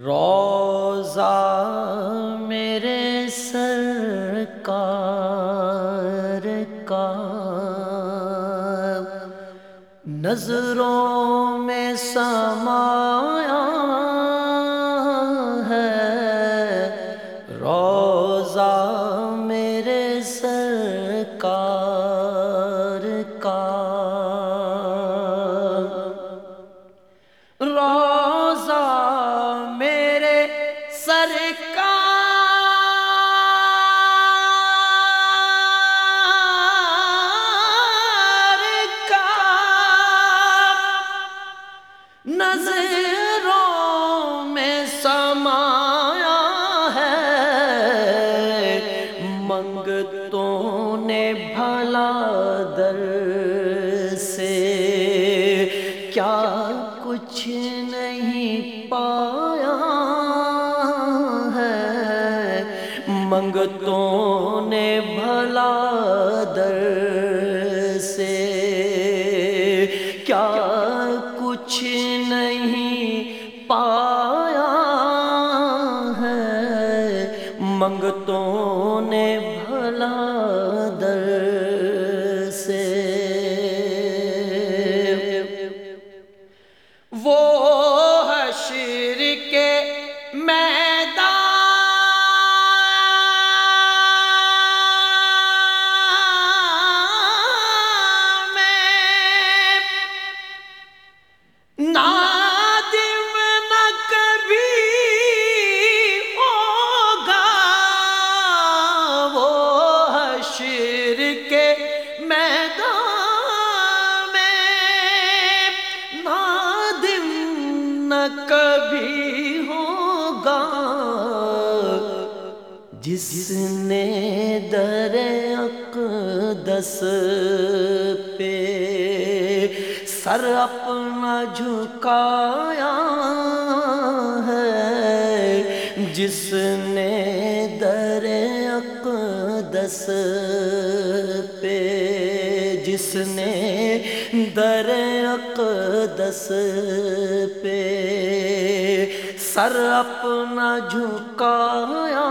روزہ میرے سرکار کا نظروں میں سمایا بھلا در سے کیا کچھ نہیں پایا ہے؟ منگتوں نے بھلا در سے کیا کچھ نہیں پایا ہے؟ منگتوں میدان میں نادم نہ کبھی ہوگا، وہ حشر کے میدان میں نادم نہ کبھی ہو جس نے در اقدس پہ سر اپنا جھکایا ہے، جس نے در اقدس پہ، جس نے در اقدس پہ سر اپنا جھکایا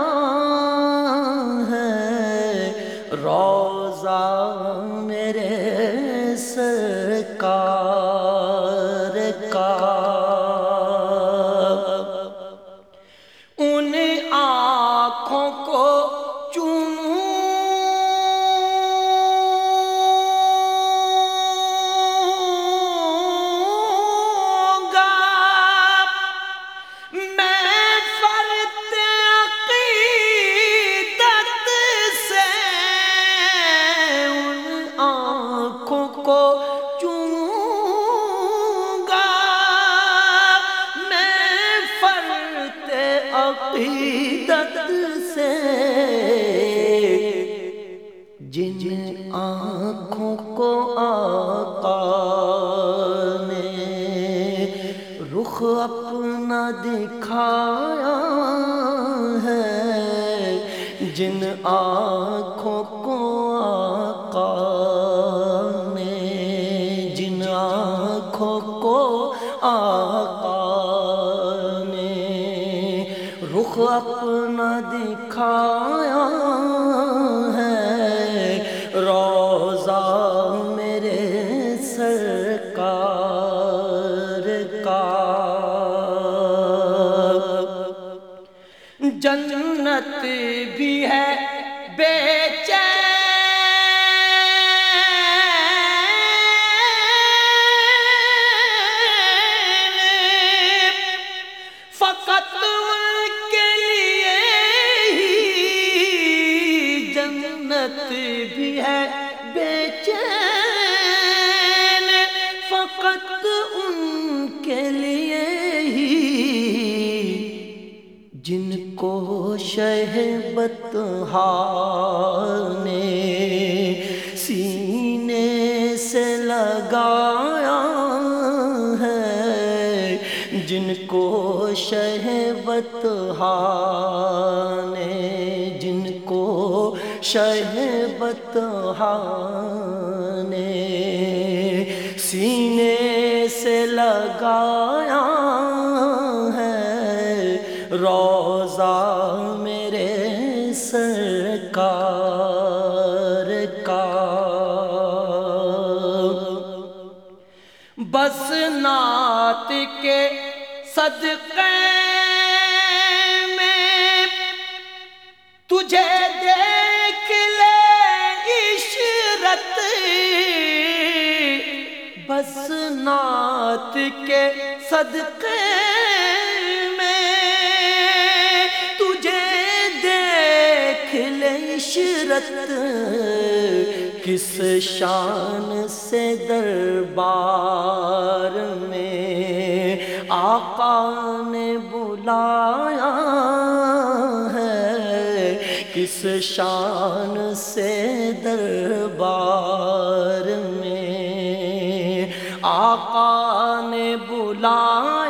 عقیدت سے جن آنکھوں کو آقا نے رخ اپنا دکھایا ہے، جن آنکھوں کو آقا نے، جن آنکھوں کو آقا رخ اپنا دکھایا ہے۔ روزہ جن کو شہبت نے سینے سے لگایا ہے، جن کو شہبت نے جن کو شہبت نے سینے سے لگایا ہے روزہ میرے سرکار کا۔ بس نعت کے صدقے میں تجھے دیکھ لے عشرت۔ بس نعت کے صدقے عشرت کس شان سے دربار میں آقا نے بلایا ہے؟ کس شان سے دربار میں آقا نے بلایا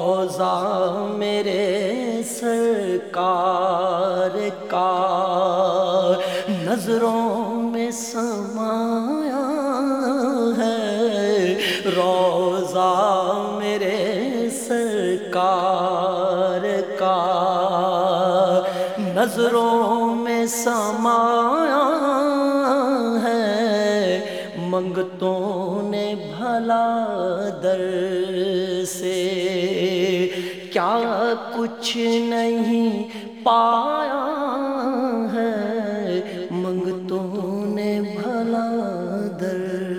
روزہ میرے سرکار کا نظروں میں سمایا ہے۔ روزہ میرے سرکار کا نظروں میں سمایا تو نے بھلا در سے کیا کچھ نہیں پایا ہے منگتوں نے بھلا در